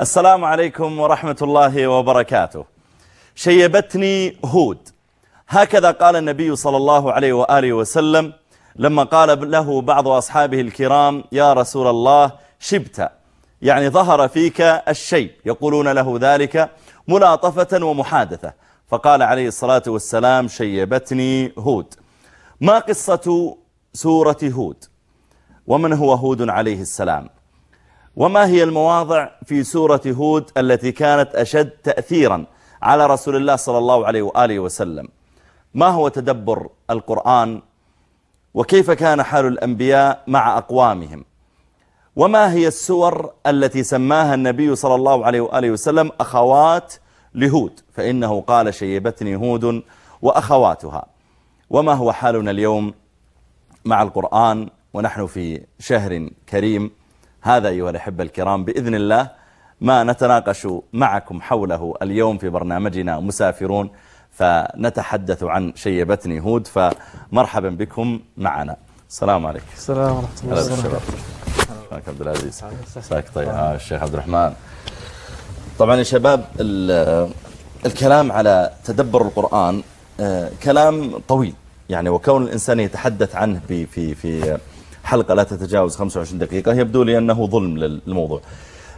السلام عليكم ورحمة الله وبركاته. شيبتني هود. هكذا قال النبي صلى الله عليه وآله وسلم لما قال له بعض أصحابه الكرام يا رسول الله شبت. يعني ظهر فيك الشيب يقولون له ذلك ملاطفة ومحادثة. فقال عليه الصلاة والسلام شيبتني هود. ما قصة سورة هود؟ ومن هو هود عليه السلام؟ وما هي المواضع في سورة هود التي كانت أشد تأثيرا على رسول الله صلى الله عليه وآله وسلم؟ ما هو تدبر القرآن؟ وكيف كان حال الأنبياء مع أقوامهم؟ وما هي السور التي سماها النبي صلى الله عليه وآله وسلم أخوات لهود؟ فإنه قال شيبتني هود وأخواتها. وما هو حالنا اليوم مع القرآن ونحن في شهر كريم؟ هذا أيها الأحبة الكرام بإذن الله ما نتناقش معكم حوله اليوم في برنامجنا مسافرون فنتحدث عن شيبتني هود فمرحبا بكم معنا. السلام عليكم السلام ورحمة الله وبركاته. شكرا عبد العزيز. مساك طيب. آه الشيخ عبد الرحمن. طبعا يا شباب الكلام على تدبر القرآن آه كلام طويل. يعني وكون الإنسان يتحدث عنه في في في حلقة لا تتجاوز 25 دقيقة. يبدو لي أنه ظلم للموضوع.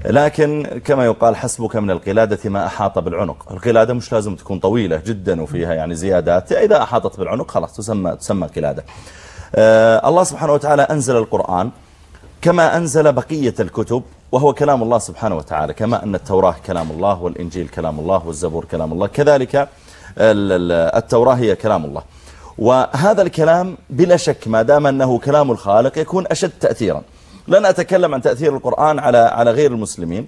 لكن كما يقال حسبك من القلادة ما أحاط بالعنق. القلادة مش لازم تكون طويلة جدا وفيها يعني زيادات. إذا أحاطت بالعنق خلاص تسمى, تسمى قلادة. آه الله سبحانه وتعالى أنزل القرآن كما أنزل بقية الكتب وهو كلام الله سبحانه وتعالى كما أن التوراة كلام الله والإنجيل كلام الله والزبور كلام الله. كذلك التوراة هي كلام الله. وهذا الكلام بلا شك ما دام أنه كلام الخالق يكون أشد تأثيرا. لن أتكلم عن تأثير القرآن على على غير المسلمين.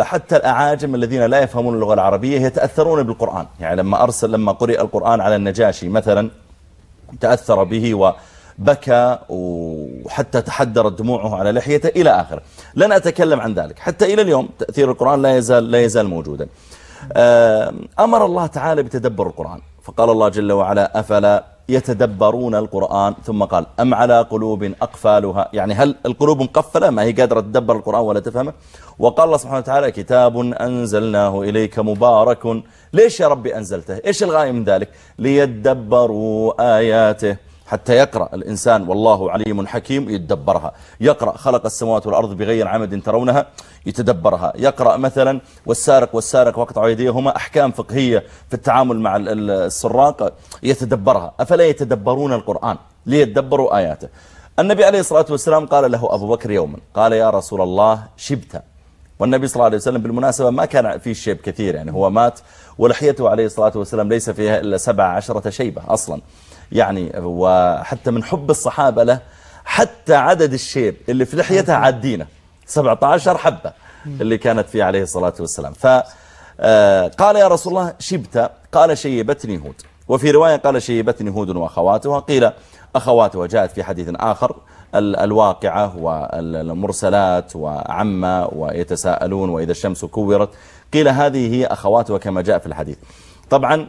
حتى الأعاجم الذين لا يفهمون اللغة العربية يتأثرون بالقرآن. يعني لما أرسل لما قرئ القرآن على النجاشي مثلا تأثر به وبكى وحتى تحدرت دموعه على لحيته إلى آخره. لن أتكلم عن ذلك. حتى إلى اليوم تأثير القرآن لا يزال لا يزال موجودا. أمر الله تعالى بتدبر القرآن. فقال الله جل وعلا أفلا يتدبرون القرآن؟ ثم قال أم على قلوب أقفالها؟ يعني هل القلوب مقفلة؟ ما هي قادرة تدبر القرآن ولا تفهمه؟ وقال الله سبحانه وتعالى كتاب أنزلناه إليك مبارك. ليش يا ربي أنزلته؟ إيش الغاية من ذلك؟ ليدبروا آياته. حتى يقرأ الإنسان والله عليم حكيم يتدبرها. يقرأ خلق السماوات والأرض بغير عمد ترونها يتدبرها. يقرأ مثلا والسارق والسارق وقطع يديهما أحكام فقهية في التعامل مع السراق يتدبرها. أفلا يتدبرون القرآن ليتدبروا آياته؟ النبي عليه الصلاة والسلام قال له أبو بكر يوما قال يا رسول الله شبت. والنبي صلى الله عليه وسلم بالمناسبة ما كان فيه شيب كثير يعني هو مات ولحيته عليه الصلاة والسلام ليس فيها إلا سبع عشرة شيبة أصلا. يعني وحتى من حب الصحابة له حتى عدد الشيب اللي في لحيته عادينه 17 حبة اللي كانت فيه عليه الصلاة والسلام. فقال يا رسول الله شبت. قال شيبتني هود. وفي رواية قال شيبتني هود وأخواتها. قيل أخواتها. جاءت في حديث آخر الواقعة والمرسلات وعم يتساءلون وإذا الشمس كورت. قيل هذه هي أخواتها كما جاء في الحديث. طبعا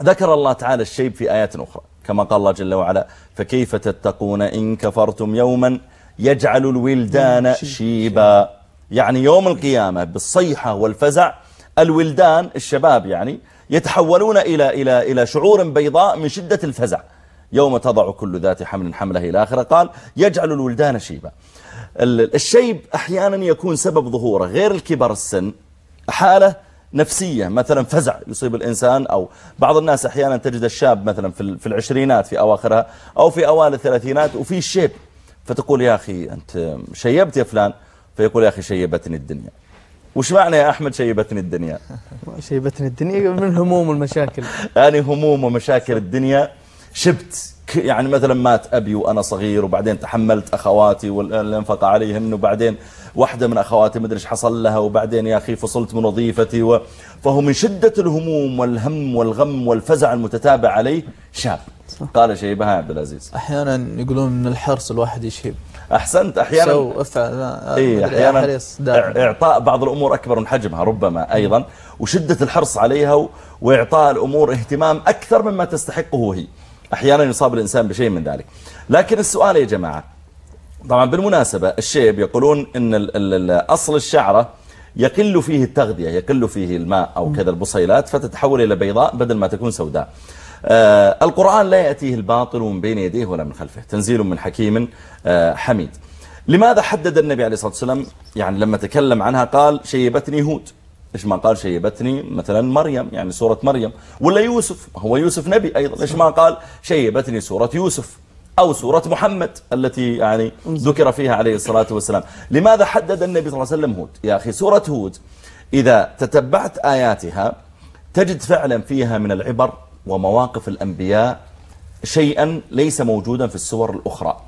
ذكر الله تعالى الشيب في آيات أخرى. كما قال الله جل وعلا فكيف تتقون إن كفرتم يوما يجعل الولدان شيبا. يعني يوم القيامة بالصيحة والفزع الولدان الشباب يعني يتحولون إلى, إلى, إلى شعور بيضاء من شدة الفزع. يوم تضع كل ذات حمل حمله إلى آخره قال يجعل الولدان شيبا. الشيب أحيانا يكون سبب ظهوره. غير الكبر السن حالة نفسية مثلا فزع يصيب الإنسان أو بعض الناس أحيانا تجد الشاب مثلا في العشرينات في أواخرها أو في أوائل الثلاثينات وفي الشيب فتقول يا أخي أنت شيبت يا فلان فيقول يا أخي شيبتني الدنيا. وش معنى يا أحمد شيبتني الدنيا؟ شيبتني الدنيا من هموم والمشاكل. يعني هموم ومشاكل الدنيا. شبت يعني مثلا مات أبي وأنا صغير وبعدين تحملت أخواتي والانفق عليهن وبعدين واحدة من أخواتي مدري إيش حصل لها وبعدين يا أخي فصلت من وظيفتي و... فهو من شدة الهموم والهم والغم والفزع المتتابع عليه شاب. قال شيبها يا عبد العزيز. أحيانا يقولون من الحرص الواحد يشيب أحسنت. أحيانا سو افعل إيه أحيانا إعطاء بعض الأمور أكبر من حجمها ربما أيضا وشدة الحرص عليها و... وإعطاء الأمور اهتمام أكثر مما تستحقه هي. أحيانا يصاب الإنسان بشيء من ذلك. لكن السؤال يا جماعة طبعا بالمناسبة الشيب يقولون ال أصل الشعرة يقل فيه التغذية يقل فيه الماء أو كذا البصيلات فتتحول إلى بيضاء بدل ما تكون سوداء. آه القرآن لا يأتيه الباطل من بين يديه ولا من خلفه. تنزيل من حكيم آه حميد. لماذا حدد النبي عليه الصلاة والسلام؟ يعني لما تكلم عنها قال شيبتني هود. ليش ما قال شيبتني؟ مثلا مريم يعني سورة مريم. ولا يوسف؟ هو يوسف نبي أيضا. ليش ما قال؟ شيبتني سورة يوسف. أو سورة محمد التي يعني ذكر فيها عليه الصلاة والسلام. لماذا حدد النبي صلى الله عليه وسلم هود؟ يا أخي سورة هود إذا تتبعت آياتها تجد فعلا فيها من العبر ومواقف الأنبياء شيئا ليس موجودا في السور الأخرى.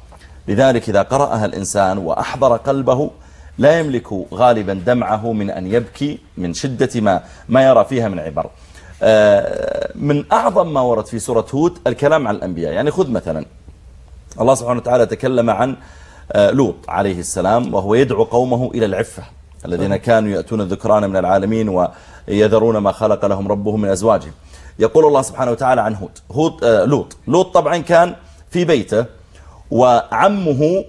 لذلك إذا قرأها الإنسان وأحضر قلبه لا يملك غالبا دمعه من أن يبكي من شدة ما, ما يرى فيها من عبر. آه، من أعظم ما ورد في سورة هود الكلام عن الأنبياء. يعني خذ مثلا الله سبحانه وتعالى تكلم عن آه، لوط عليه السلام وهو يدعو قومه إلى العفة الذين كانوا يأتون الذكران من العالمين ويذرون ما خلق لهم ربهم من أزواجهم. يقول الله سبحانه وتعالى عن هود هود آه، لوط. لوط طبعا كان في بيته وعمه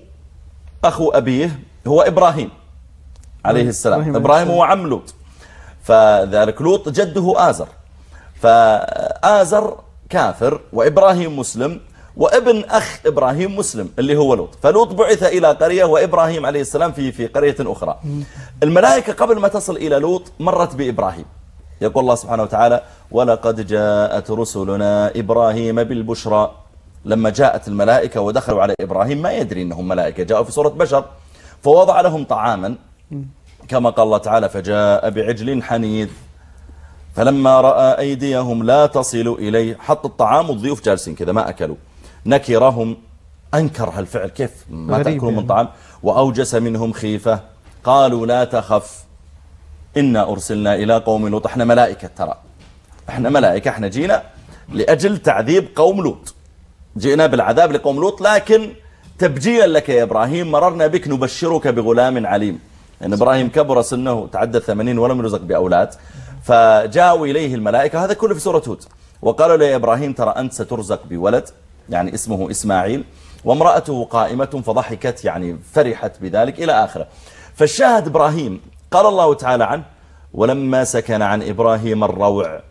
أخو أبيه هو إبراهيم عليه السلام. إبراهيم إبراهيم هو عم لوط. فذلك لوط جده آزر. فآزر كافر وإبراهيم مسلم وابن أخ إبراهيم مسلم اللي هو لوط. فلوط بعث إلى قرية وإبراهيم عليه السلام في في قرية أخرى. الملائكة قبل ما تصل إلى لوط مرت بإبراهيم. يقول الله سبحانه وتعالى ولقد جاءت رسلنا إبراهيم بالبشرى. لما جاءت الملائكة ودخلوا على إبراهيم ما يدري أنهم ملائكة جاءوا في صورة بشر. فوضع لهم طعاما كما قال الله تعالى فجاء بعجل حنيذ. فلما رأى أيديهم لا تصل إليه حط الطعام والضيوف جالسين كذا ما أكلوا. نكرهم. أنكر هالفعل. كيف؟ ما تأكلون من يعني. طعام. وأوجس منهم خيفة. قالوا لا تخف. إنا أرسلنا إلى قوم لوط. إحنا ملائكة ترى. إحنا ملائكة. إحنا جينا لأجل تعذيب قوم لوط. جئنا بالعذاب لقوم لوط لكن تبجيلا لك يا إبراهيم. مررنا بك نبشرك بغلام عليم. لأن إبراهيم كبر سنه تعدى الثمانين ولم يرزق بأولاد. فجاءوا إليه الملائكة. هذا كله في سورة هود. وقالوا له يا إبراهيم ترى أنت سترزق بولد؟ يعني اسمه إسماعيل وامرأته قائمة فضحكت يعني فرحت بذلك إلى آخره. فالشاهد إبراهيم قال الله تعالى عنه ولما سكن عن إبراهيم الروع.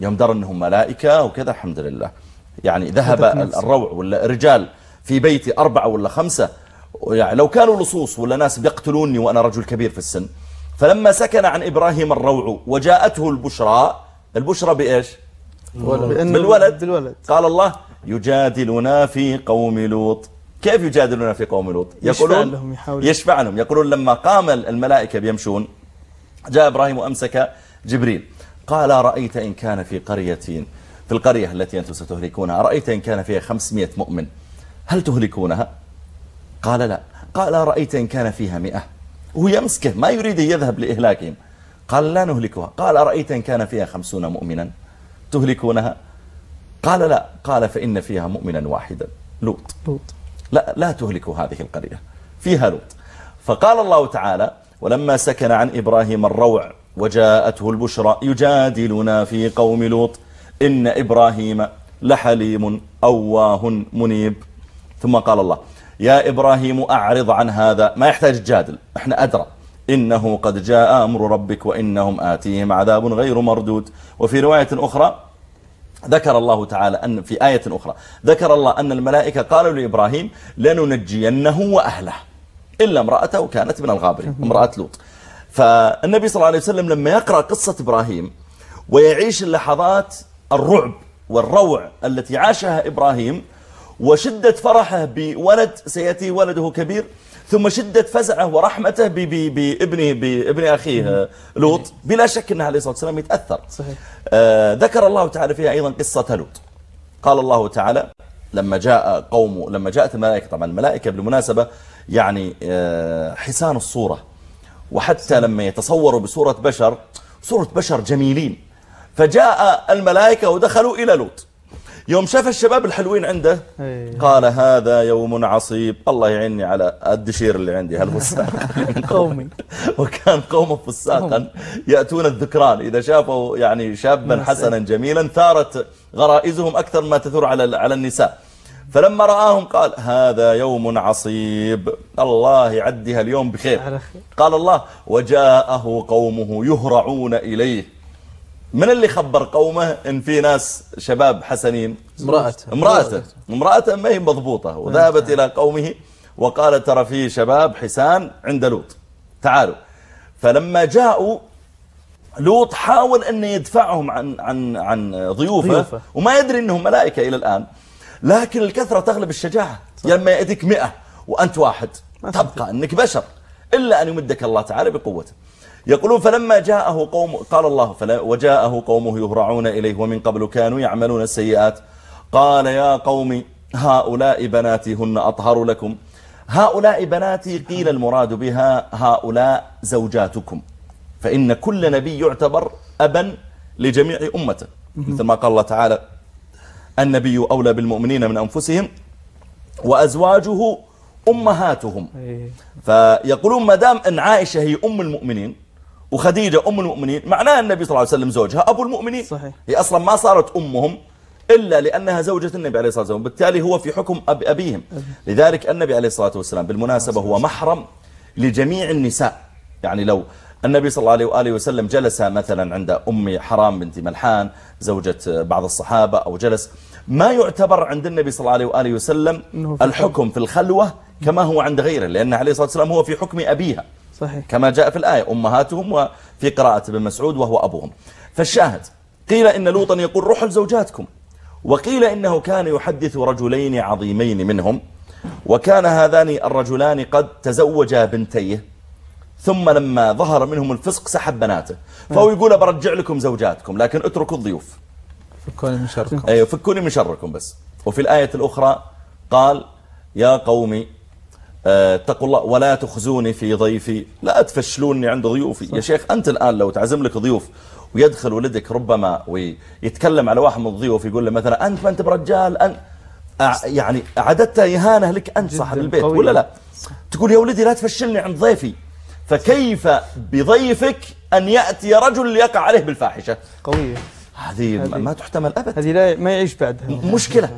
يوم در أنهم ملائكة وكذا الحمد لله. يعني ذهب. الروع ولا رجال في بيتي أربعة ولا خمسة. يعني لو كانوا لصوص ولا ناس بيقتلوني وأنا رجل كبير في السن. فلما سكن عن إبراهيم الروع وجاءته البشرى البشرى بإيش؟ بالولد. بالولد. قال الله يجادلنا في قوم لوط. كيف يجادلنا في قوم لوط؟ يشفع لهم يشفع لهم. يقولون لما قام الملائكة بيمشون جاء إبراهيم وأمسك جبريل. قال رأيت إن كان في قرية في القرية التي أنتم ستهلكونها رأيت إن كان فيها خمسمائة مؤمن؟ هل تهلكونها؟ قال لا. قال رأيت إن كان فيها مئة؟ وهو يمسكه ما يريد يذهب لإهلاكهم. قال لا نهلكها. قال رأيت إن كان فيها خمسون مؤمنا؟ تهلكونها؟ قال لا قال فإن فيها مؤمنا واحدا لوط. لا لا تهلكوا هذه القرية فيها لوط. فقال الله تعالى ولما سكن عن إبراهيم الروع وجاءته البشرى يجادلنا في قوم لوط إن إبراهيم لحليم أواه منيب. ثم قال الله يا إبراهيم أعرض عن هذا ما يحتاج تجادل إحنا أدرى. إنه قد جاء أمر ربك وإنهم آتيهم عذاب غير مردود. وفي رواية أخرى ذكر الله تعالى أن في آية أخرى ذكر الله أن الملائكة قالوا لإبراهيم لننجينه وأهله إلا امرأته كانت من الغابرين امرأة لوط. فالنبي صلى الله عليه وسلم لما يقرأ قصة إبراهيم ويعيش اللحظات الرعب والروع التي عاشها إبراهيم وشدة فرحه بولد سيأتي ولده كبير ثم شدة فزعه ورحمته ب- ب- بابنه بابن أخيه لوط بلا شك أنه عليه الصلاة والسلام يتأثر. صحيح. آه، ذكر الله تعالى فيها أيضا قصة لوط. قال الله تعالى لما جاء قوم لما جاءت الملائكة. طبعا الملائكة بالمناسبة يعني آه، حسان الصورة. وحتى لما يتصوروا بصورة بشر صورة بشر جميلين. فجاء الملائكة ودخلوا إلى لوط. يوم شاف الشباب الحلوين عنده إيه. قال هذا يوم عصيب الله يعيني على الدشير اللي عندي هالفستان قومي. وكان قومه فساقا يأتون الذكران. إذا شافوا يعني شابا نعم، حسنا جميلا ثارت غرائزهم أكثر ما تثور على على النساء. فلما رآهم قال هذا يوم عصيب الله يعديها اليوم بخير. قال الله وجاءه قومه يهرعون إليه. من اللي خبر قومه إن في ناس شباب حسنين؟ امرأته. امرأته. امرأته. ما هي مضبوطة. وذهبت إلى قومه وقالت ترى في شباب حسان عند لوط. تعالوا. فلما جاءوا لوط حاول أن يدفعهم عن عن عن ضيوفه, ضيوفه. وما يدري أنهم ملائكة إلى الآن. لكن الكثرة تغلب الشجاعة. لما يأتيك مئة وأنت واحد. تبقى أنك بشر. إلا أن يمدك الله تعالى بقوته. يقولون فلما جاءه قوم قال الله فلا وجاءه قومه يهرعون إليه ومن قبل كانوا يعملون السيئات. قال يا قوم هؤلاء بناتي هن أطهر لكم. هؤلاء بناتي قيل المراد بها هؤلاء زوجاتكم. فإن كل نبي يعتبر أبا لجميع أمته مثل ما قال الله تعالى النبي أولى بالمؤمنين من أنفسهم وأزواجه أمهاتهم. إيه. فيقولون ما دام أن عائشة هي أم المؤمنين وخديجة أم المؤمنين معناه النبي صلى الله عليه وسلم زوجها أبو المؤمنين. صحيح. هي أصلا ما صارت أمهم إلا لأنها زوجة النبي عليه الصلاة والسلام بالتالي هو في حكم أب أبيهم. لذلك النبي عليه الصلاة والسلام بالمناسبة هو محرم لجميع النساء. يعني لو النبي صلى الله عليه وآله وسلم جلس مثلا عند أم حرام بنت ملحان زوجة بعض الصحابة أو جلس ما يعتبر عند النبي صلى الله عليه وآله وسلم الحكم في الخلوة كما هو عند غيره لأن عليه الصلاة والسلام هو في حكم أبيها. صحيح. كما جاء في الآية أمهاتهم وفي قراءة ابن مسعود وهو أبوهم. فالشاهد قيل إن لوطا يقول روحوا لزوجاتكم. وقيل إنه كان يحدث رجلين عظيمين منهم وكان هذان الرجلان قد تزوجا بنتيه ثم لما ظهر منهم الفسق سحب بناته. فهو يقول برجع لكم زوجاتكم لكن اتركوا الضيوف. فكوني من شركم. أيوة فكوني من شركم بس. وفي الآية الأخرى قال يا قومي اتقوا الله ولا تخزوني في ضيفي. لا تفشلوني عند ضيوفي. يا شيخ أنت الآن لو تعزم لك ضيوف ويدخل ولدك ربما ويتكلم على واحد من الضيوف يقول له مثلا أنت ما أنت برجال؟ أنت يعني أعددت إهانة لك أنت صاحب البيت قوية. ولا لا؟ تقول يا ولدي لا تفشلني عند ضيفي. فكيف بضيفك أن يأتي رجل يقع عليه بالفاحشة؟ قوية هذه هذه- ما تحتمل أبدا هذه لا ما يعيش بعدها. مشكلة.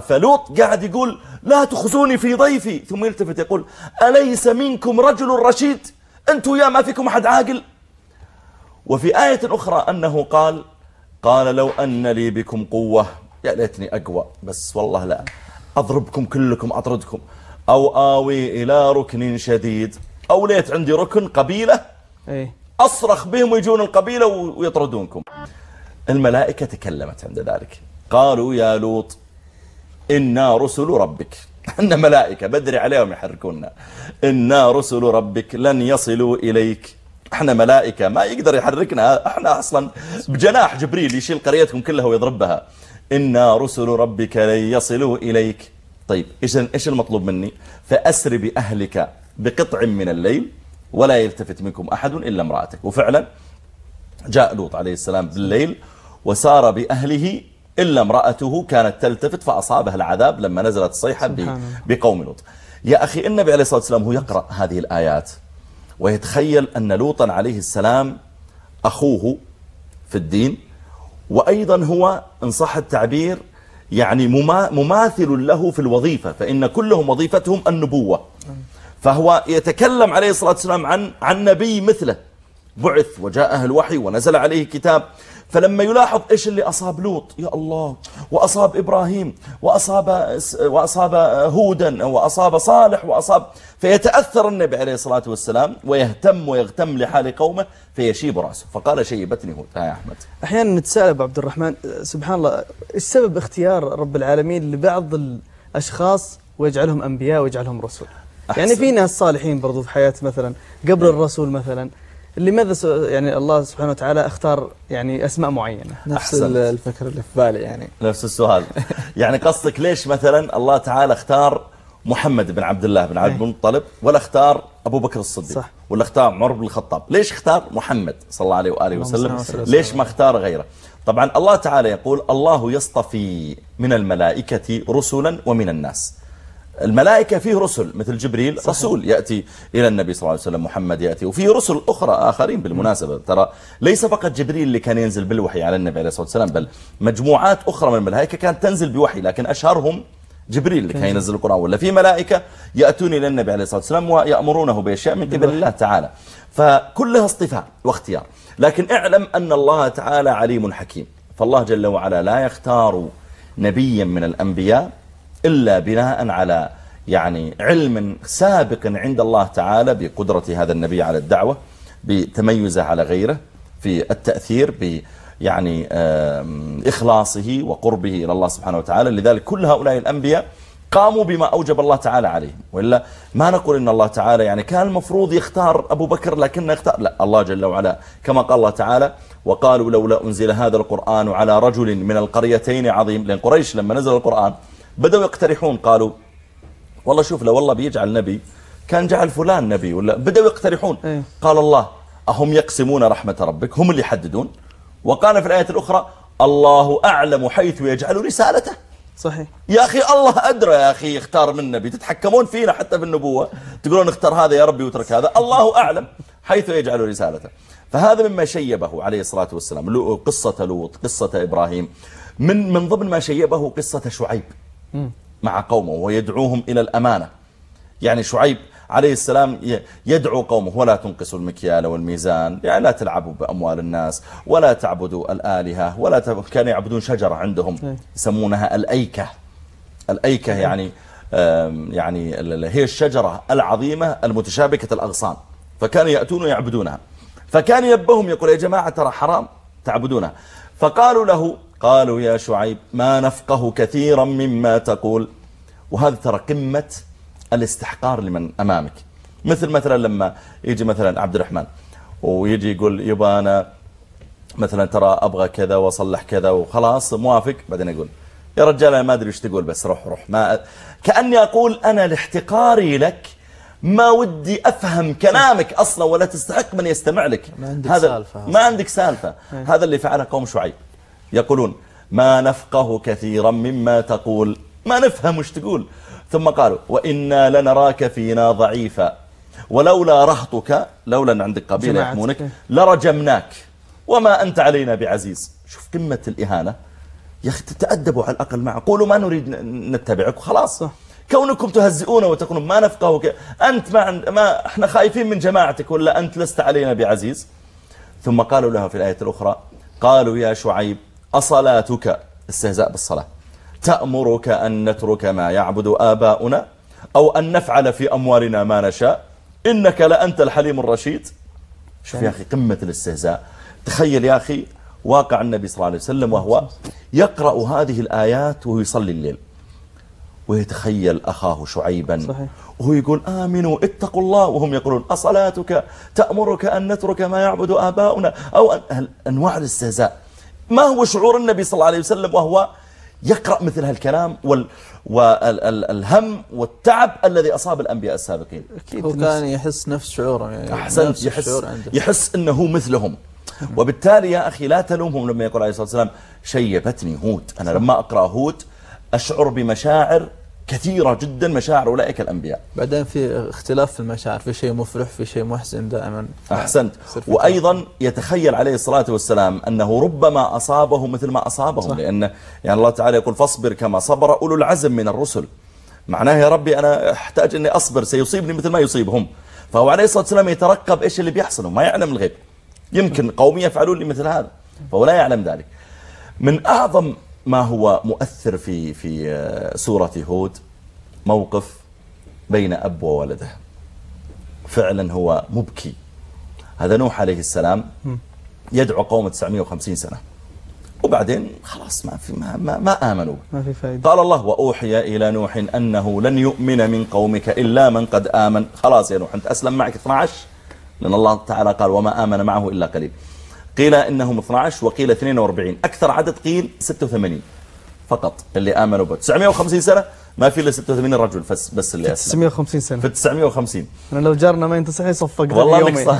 فلوط قاعد يقول لا تخزوني في ضيفي. ثم يلتفت يقول أليس منكم رجل رشيد؟ أنتوا يا ما فيكم أحد عاقل؟ وفي آية أخرى أنه قال قال لو أن لي بكم قوة. يا ليتني أقوى بس والله لا أضربكم كلكم أطردكم. أو آوي إلى ركن شديد. أو ليت عندي ركن قبيلة إيه. أصرخ بهم ويجون القبيلة ويطردونكم. الملائكة تكلمت عند ذلك. قالوا يا لوط إنا رسل ربك. إحنا ملائكة بدري عليهم يحركونا إنا رسل ربك لن يصلوا إليك. إحنا ملائكة ما يقدر يحركنا. إحنا أصلا بجناح جبريل يشيل قريتكم كلها ويضربها. إنا رسل ربك لن يصلوا إليك. طيب إيش المطلوب مني؟ فأسر بأهلك بقطع من الليل ولا يلتفت منكم أحد إلا امرأتك. وفعلا جاء لوط عليه السلام بالليل وسار بأهله إلا امرأته كانت تلتفت فأصابها العذاب لما نزلت الصيحة. بقوم لوط. يا أخي النبي عليه الصلاة والسلام هو يقرأ هذه الآيات ويتخيل أن لوطا عليه السلام أخوه في الدين وأيضا هو إن صح التعبير يعني مما مماثل له في الوظيفة فإن كلهم وظيفتهم النبوة. فهو يتكلم عليه الصلاة والسلام عن عن نبي مثله. بعث وجاءه الوحي ونزل عليه كتاب. فلما يلاحظ إيش اللي أصاب لوط؟ يا الله. وأصاب إبراهيم. وأصاب, وأصاب هودا. وأصاب صالح. وأصاب فيتأثر النبي عليه الصلاة والسلام ويهتم ويغتم لحال قومه فيشيب رأسه. فقال شيبتني هود ها يا أحمد. أحيانا نتساءل ابو عبد الرحمن سبحان الله إيش سبب اختيار رب العالمين لبعض الأشخاص ويجعلهم أنبياء ويجعلهم رسل أحسن. يعني في ناس صالحين برضو في حياة مثلا قبل الرسول مثلا. لماذا يعني الله سبحانه وتعالى اختار يعني أسماء معينة نفس أحسنت. ال- الفكرة اللي في بالي يعني نفس السؤال يعني قصدك ليش مثلا الله تعالى اختار محمد بن عبد الله بن عبد أي. المطلب ولا اختار أبو بكر الصديق صح. ولا اختار عمر بن الخطاب ليش اختار محمد صلى الله عليه وآله اللهم وسلم. ليش ما اختار غيره طبعا الله تعالى يقول الله يصطفي من الملائكة رسلا ومن الناس الملائكة فيه رسل مثل جبريل صحيح. رسول يأتي إلى النبي صلى الله عليه وسلم محمد يأتي. وفيه رسل أخرى آخرين بالمناسبة. ترى ليس فقط جبريل اللي كان ينزل بالوحي على النبي عليه الصلاة والسلام بل مجموعات أخرى من الملائكة كانت تنزل بوحي لكن أشهرهم جبريل اللي كان ينزل القرآن. ولا في ملائكة يأتون إلى النبي عليه الصلاة والسلام ويأمرونه بأشياء من قبل الله تعالى. فكلها اصطفاء واختيار. لكن اعلم أن الله تعالى عليم حكيم. فالله جل وعلا لا يختار نبيا من الأنبياء إلا بناء على يعني علم سابق عند الله تعالى بقدرة هذا النبي على الدعوة بتميزه على غيره في التأثير ب يعني إخلاصه وقربه إلى الله سبحانه وتعالى. لذلك كل هؤلاء الأنبياء قاموا بما أوجب الله تعالى عليهم. وإلا ما نقول إن الله تعالى يعني كان المفروض يختار أبو بكر لكنه اختار. لا الله جل وعلا كما قال الله تعالى وقالوا لولا أنزل هذا القرآن على رجل من القريتين عظيم. لأن قريش لما نزل القرآن بدأوا يقترحون قالوا والله شوف لو والله بيجعل نبي كان جعل فلان نبي ولا بدأوا يقترحون. إيه. قال الله أهم يقسمون رحمة ربك؟ هم اللي يحددون. وقال في الآية الأخرى الله أعلم حيث يجعل رسالته. صحيح. يا أخي الله أدرى يا أخي يختار من نبي. تتحكمون فينا حتى في النبوة. تقولون اختار هذا يا ربي وترك هذا. الله أعلم حيث يجعل رسالته. فهذا مما شيبه عليه الصلاة والسلام. قصة لوط قصة إبراهيم. من من ضمن ما شيبه قصة شعيب. مع قومه ويدعوهم إلى الأمانة. يعني شعيب عليه السلام يدعو قومه ولا تنقصوا المكيال والميزان يعني لا تلعبوا بأموال الناس ولا تعبدوا الآلهة ولا ت... كانوا يعبدون شجرة عندهم أي. يسمونها الأيكة. الأيكة يعني آم، يعني ال- هي الشجرة العظيمة المتشابكة الأغصان. فكانوا يأتون ويعبدونها. فكان يبهم يقول يا جماعة ترى حرام تعبدونها. فقالوا له قالوا يا شعيب ما نفقه كثيرا مما تقول. وهذا ترى قمة الاستحقار لمن أمامك. مثل مثلا لما يجي مثلا عبد الرحمن ويجي يقول يبا أنا مثلا ترى أبغى كذا وأصلح كذا وخلاص موافق. بعدين يقول يا رجال أنا ما أدري إيش تقول بس روح روح. ما كأني أقول أنا لاحتقاري لك ما ودي أفهم كلامك أصلا ولا تستحق من يستمع لك. ما عندك هذا سالفة. ما عندك سالفة. هذا اللي فعله قوم شعيب. يقولون ما نفقه كثيرا مما تقول. ما نفهم وش تقول. ثم قالوا وإنا لنراك فينا ضعيفا. ولولا رهطك لولا أن عندك قبيلة. يحمونك لرجمناك. وما أنت علينا بعزيز. شوف قمة الإهانة. يا أخي تتأدبوا على الأقل معه. قولوا ما نريد نتبعك. وخلاص. كونكم تهزئون وتقولون ما نفقه ك... أنت ما, عند... ما إحنا خايفين من جماعتك ولا أنت لست علينا بعزيز؟ ثم قالوا له في الآية الأخرى قالوا يا شعيب أصلاتك استهزاء بالصلاة. تأمرك أن نترك ما يعبد آباؤنا أو أن نفعل في أموالنا ما نشاء. إنك لأنت الحليم الرشيد. شوف يا أخي قمة الاستهزاء. تخيل يا أخي واقع النبي صلى الله عليه وسلم وهو يقرأ هذه الآيات وهو يصلي الليل. ويتخيل أخاه شعيبا. صحيح. وهو يقول آمنوا اتقوا الله. وهم يقولون أصلاتك تأمرك أن نترك ما يعبد آباؤنا أو أن- أنواع الاستهزاء. ما هو شعور النبي صلى الله عليه وسلم وهو يقرأ مثل هالكلام وال والهم والتعب الذي أصاب الأنبياء السابقين. هو كان يحس نفس شعوره يعني. أحسنت نفس يحس, يحس أنه مثلهم. وبالتالي يا أخي لا تلومهم لما يقول عليه الصلاة والسلام شيبتني هود. أنا لما أقرأ هود أشعر بمشاعر كثيرة جدا مشاعر أولئك الأنبياء. بعدين في اختلاف في المشاعر في شيء مفرح في شيء محزن دائما. أحسنت. وأيضا يتخيل عليه الصلاة والسلام أنه ربما أصابه مثل ما أصابهم صح. لأن يعني الله تعالى يقول فاصبر كما صبر أولو العزم من الرسل. معناه يا ربي أنا أحتاج أني أصبر سيصيبني مثل ما يصيبهم. فهو عليه الصلاة والسلام يترقب إيش اللي بيحصل وما يعلم الغيب. يمكن قوم يفعلون لي مثل هذا فهو لا يعلم ذلك. من أعظم ما هو مؤثر في في آه، سورة هود؟ موقف بين أب وولده. فعلا هو مبكي. هذا نوح عليه السلام يدعو قوم 950 سنة. وبعدين خلاص ما في ما, ما, ما آمنوا. ما في فائدة قال الله وأوحي إلى نوح أنه لن يؤمن من قومك إلا من قد آمن. خلاص يا نوح أنت أسلم معك 12 لأن الله تعالى قال وما آمن معه إلا قليل. قيل إنهم 12 وقيل 42 أكثر عدد قيل 86 فقط. اللي آمنوا به 950 سنة ما في إلا 86 رجل. بس بس اللي أسلم. 950 سنة. في 950 أنا لو جارنا ما ينتصح يصفق. والله يومين. صح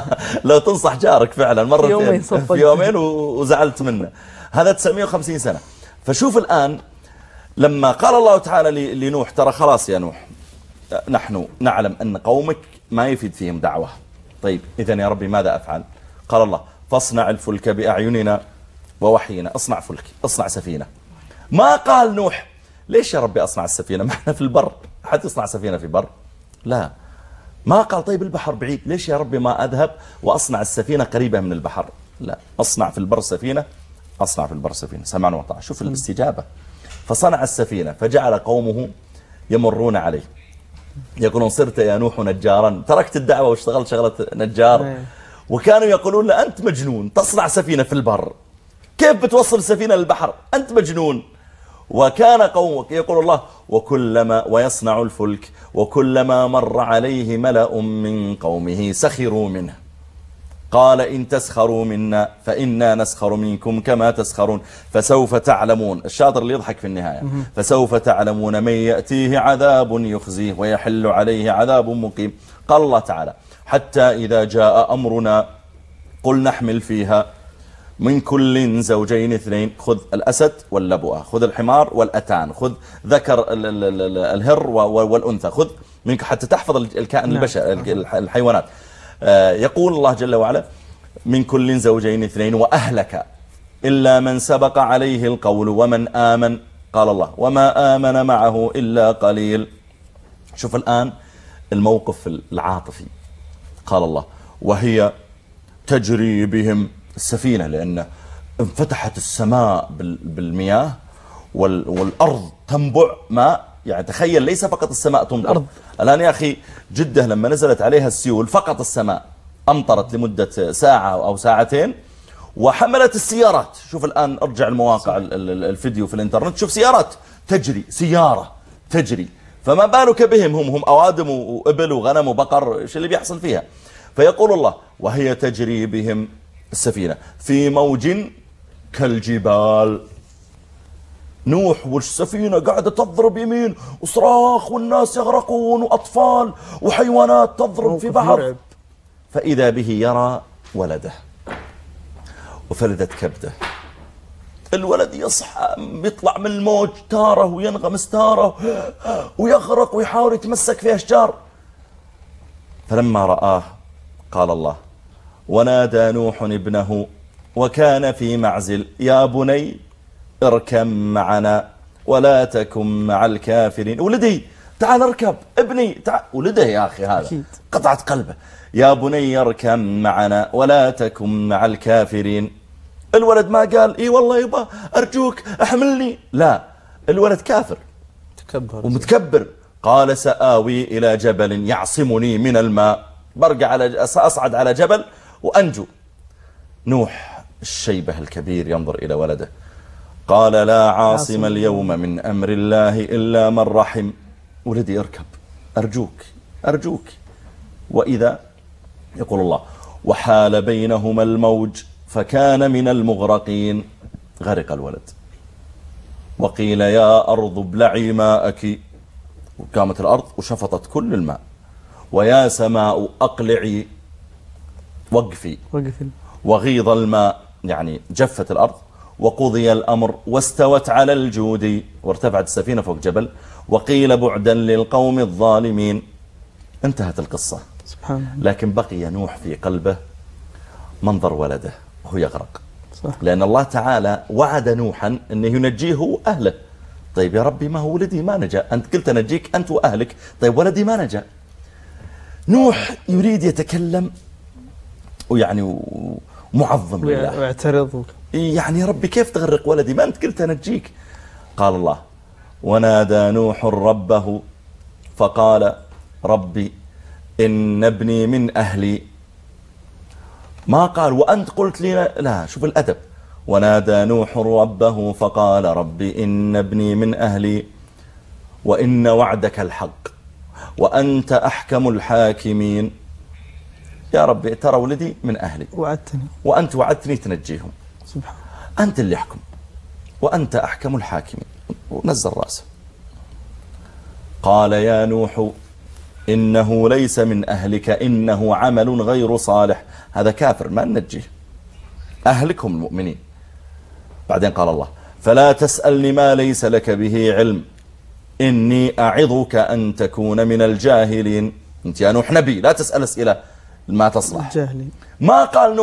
لو تنصح جارك فعلا مرة في يومين صفق. في يومين وزعلت منه. هذا 950 سنة. فشوف الآن لما قال الله تعالى لنوح ترى خلاص يا نوح نحن نعلم أن قومك ما يفيد فيهم دعوة. طيب إذا يا ربي ماذا أفعل؟ قال الله فاصنع الفلك بأعيننا ووحينا. اصنع فلك اصنع سفينة. ما قال نوح ليش يا ربي أصنع السفينة؟ ما إحنا في البر. حد يصنع سفينة في بر؟ لا. ما قال طيب البحر بعيد ليش يا ربي ما أذهب وأصنع السفينة قريبة من البحر؟ لا. أصنع في البر سفينة أصنع في البر سفينة. سمعنا وطاعة شوف الاستجابة. فصنع السفينة فجعل قومه يمرون عليه. يقولون صرت يا نوح نجارا. تركت الدعوة واشتغلت شغلة نجار. أيه. وكانوا يقولون له أنت مجنون تصنع سفينة في البر. كيف بتوصل سفينة للبحر؟ أنت مجنون. وكان قومك يقول الله وكلما ويصنع الفلك وكلما مر عليه ملأ من قومه سخروا منه. قال إن تسخروا منا فإنا نسخر منكم كما تسخرون. فسوف تعلمون. الشاطر اللي يضحك في النهاية. فسوف تعلمون من يأتيه عذاب يخزيه ويحل عليه عذاب مقيم. قال الله تعالى حتى إذا جاء أمرنا قل نحمل فيها من كل زوجين اثنين. خذ الأسد واللبؤة خذ الحمار والأتان خذ ذكر ال- ال- ال- الهر والأنثى خذ منك حتى تحفظ الكائن نعم. البشر الح- الحيوانات. آه، يقول الله جل وعلا من كل زوجين اثنين وأهلك إلا من سبق عليه القول ومن آمن. قال الله وما آمن معه إلا قليل. شوف الآن الموقف العاطفي. قال الله. وهي تجري بهم السفينة لأن انفتحت السماء بال- بالمياه وال- والأرض تنبع ماء. يعني تخيل ليس فقط السماء تمطر الأرض. الآن يا أخي جدة لما نزلت عليها السيول فقط السماء أمطرت لمدة ساعة أو ساعتين وحملت السيارات. شوف الآن ارجع المواقع ال- ال- الفيديو في الإنترنت. شوف سيارات تجري سيارة تجري. فما بالك بهم؟ هم هم أوادم وإبل وغنم وبقر إيش اللي بيحصل فيها؟ فيقول الله وهي تجري بهم السفينة في موج كالجبال. نوح والسفينة قاعدة تضرب يمين وصراخ والناس يغرقون وأطفال وحيوانات تضرب في بعض. فإذا به يرى ولده وفلذت كبده. الولد يصحى يطلع من الموج تاره وينغمس تاره ويغرق ويحاول يتمسك في أشجار. فلما رآه قال الله ونادى نوح ابنه وكان في معزل يا بني اركب معنا ولا تكن مع الكافرين. ولدي تعال اركب ابني تعال ولده يا أخي هذا. قطعت قلبه. يا بني اركب معنا ولا تكن مع الكافرين. الولد ما قال إي والله يبا أرجوك أحملني. لا الولد كافر. تكبر. ومتكبر. قال سآوي إلى جبل يعصمني من الماء. برجع على أصعد على جبل وأنجو. نوح الشيبة الكبير ينظر إلى ولده. قال لا عاصم اليوم من أمر الله إلا من رحم. ولدي اركب أرجوك أرجوك. وإذا؟ يقول الله وحال بينهما الموج. فكان من المغرقين. غرق الولد. وقيل يا أرض ابلعي ماءك. وقامت الأرض وشفطت كل الماء. ويا سماء أقلعي. وقفي. وغيض الماء. يعني جفت الأرض. وقضي الأمر واستوت على الجود. وارتفعت السفينة فوق جبل. وقيل بعدا للقوم الظالمين. انتهت القصة. سبحان لكن بقي نوح في قلبه منظر ولده. وهو يغرق. صح. لأن الله تعالى وعد نوحا أنه ينجيه هو أهله. طيب يا ربي ما هو ولدي؟ ما نجا. أنت قلت أنجيك أنت وأهلك. طيب ولدي ما نجا. نوح يريد يتكلم ويعني معظم لله. ويعترض. يعني يا ربي كيف تغرق ولدي؟ ما أنت قلت أنجيك. قال الله ونادى نوح ربه فقال ربي إن ابني من أهلي ما قال وأنت قلت لي لا, شوف الأدب. ونادى نوح ربه فقال ربي إن ابني من أهلي وإن وعدك الحق وأنت أحكم الحاكمين. يا ربي ترى ولدي من أهلي. وعدتني. وأنت وعدتني تنجيهم. سبحان أنت اللي احكم وأنت أحكم الحاكمين. ونزل رأسه. قال يا نوح إنه ليس من أهلك إنه عمل غير صالح. هذا كافر ما ننجيه. أهلكم المؤمنين. بعدين قال الله فلا تسألني ما ليس لك به علم. إني أعظك أن تكون من الجاهلين. أنت يا نوح نبي لا تسأل أسئلة ما تصلح. قال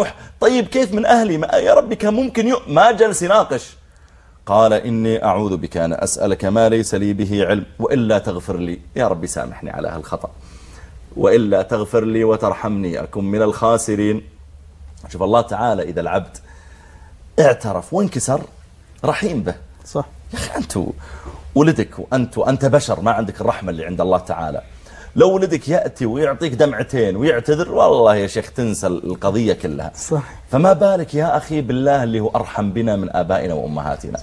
إني أعوذ بك أن أسألك ما ليس لي به علم وإلا تغفر لي. يا ربي سامحني على هالخطأ. وإلا تغفر لي وترحمني أكن من الخاسرين. شوف الله تعالى إذا العبد اعترف وانكسر رحيم به. صح. يا أخي أنت ولدك وأنت وأنت بشر ما عندك الرحمة اللي عند الله تعالى. لو ولدك يأتي ويعطيك دمعتين ويعتذر والله يا شيخ تنسى القضية كلها. صح. فما بالك يا أخي بالله اللي هو أرحم بنا من آبائنا وأمهاتنا؟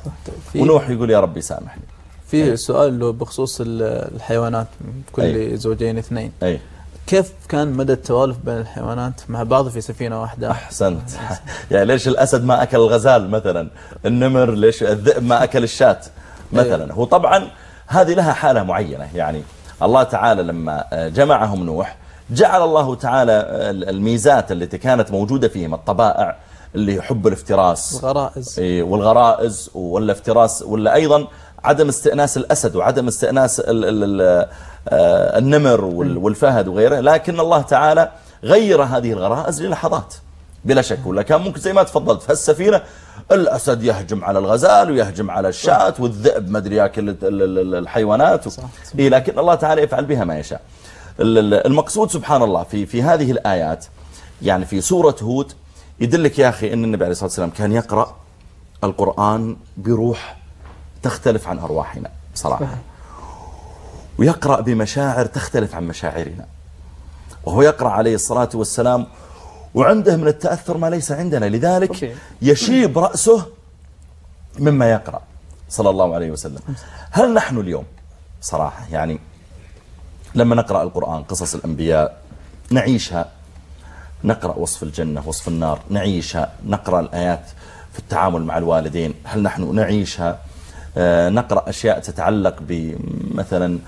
في- ونوح يقول يا ربي سامحني. في سؤال له بخصوص ال- الحيوانات كل أي. زوجين اثنين. أي. كيف كان مدى التوالف بين الحيوانات مع بعض في سفينة واحدة؟ أحسنت. يعني ليش الأسد ما أكل الغزال مثلا؟ النمر ليش الذئب ما أكل الشاة مثلا؟ هو طبعا هذه لها حالة معينة يعني الله تعالى لما جمعهم نوح جعل الله تعالى الميزات التي كانت موجودة فيهم الطبائع اللي يحب الافتراس الغرائز. إيه، والغرائز ولا افتراس ولا أيضا عدم استئناس الأسد وعدم استئناس ال ال ال آه، النمر وال- والفهد وغيره لكن الله تعالى غير هذه الغرائز للحظات بلا شك ولا كان ممكن زي ما تفضلت في السفينة الأسد يهجم على الغزال ويهجم على الشاة والذئب ما أدري ياكل ال- ال- ال- الحيوانات. و... إيه لكن الله تعالى يفعل بها ما يشاء. ال- ال- المقصود سبحان الله في في هذه الآيات يعني في سورة هود يدلك يا أخي أن النبي عليه الصلاة والسلام كان يقرأ القرآن بروح تختلف عن أرواحنا بصراحة ويقرأ بمشاعر تختلف عن مشاعرنا. وهو يقرأ عليه الصلاة والسلام وعنده من التأثر ما ليس عندنا. لذلك. يشيب رأسه مما يقرأ صلى الله عليه وسلم. هل نحن اليوم صراحة يعني لما نقرأ القرآن قصص الأنبياء نعيشها نقرأ وصف الجنة وصف النار نعيشها نقرأ الآيات في التعامل مع الوالدين هل نحن نعيشها؟ آه، نقرأ أشياء تتعلق بمثلا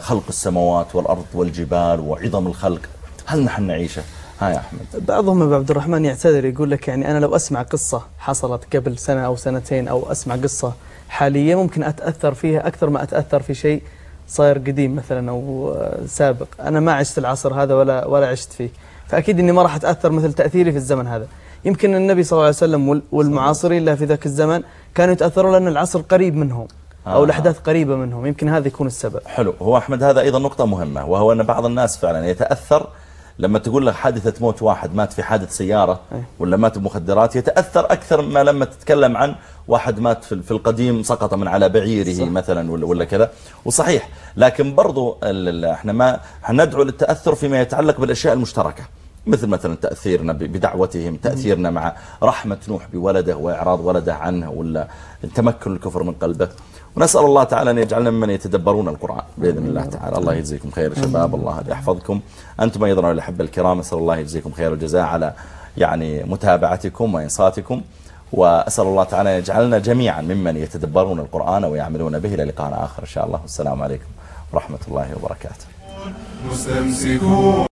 خلق السماوات والأرض والجبال وعظم الخلق هل نحن نعيشها؟ ها يا أحمد. بعضهم يا أبو عبد الرحمن يعتذر يقول لك يعني أنا لو أسمع قصة حصلت قبل سنة أو سنتين أو أسمع قصة حالية ممكن أتأثر فيها أكثر ما أتأثر في شيء صاير قديم مثلا آه، سابق. أنا ما عشت العصر هذا ولا ولا عشت فيه. فأكيد إني ما راح أتأثر مثل تأثيري في الزمن هذا. يمكن النبي صلى الله عليه وسلم وال- والمعاصرين له في ذاك الزمن كانوا يتأثرون لأن العصر قريب منهم أو آه. الأحداث قريبة منهم. يمكن هذا يكون السبب. حلو. هو أحمد هذا أيضا نقطة مهمة وهو أن بعض الناس فعلا يتأثر لما تقول له حادثة موت واحد مات في حادث سيارة أي. ولا مات بمخدرات يتأثر أكثر ما لما تتكلم عن واحد مات في القديم سقط من على بعيره صح. مثلا ولا, كذا وصحيح لكن برضو إحنا ما ندعو للتأثر فيما يتعلق بالأشياء المشتركة مثل مثلا تأثيرنا بدعوتهم تأثيرنا مع رحمة نوح بولده وإعراض ولده عنه ولا تمكن الكفر من قلبه ونسأل الله تعالى أن يجعلنا ممن يتدبرون القرآن بإذن الله تعالى. الله يجزيكم خير يا شباب الله يحفظكم. أنتم أيضا الأحبة الكرام أسأل الله يجزيكم خير الجزاء على يعني متابعتكم وإنصاتكم. وأسأل الله تعالى أن يجعلنا جميعا ممن يتدبرون القرآن ويعملون به إلى لقاء آخر إن شاء الله. والسلام عليكم ورحمة الله وبركاته. مستمسكون.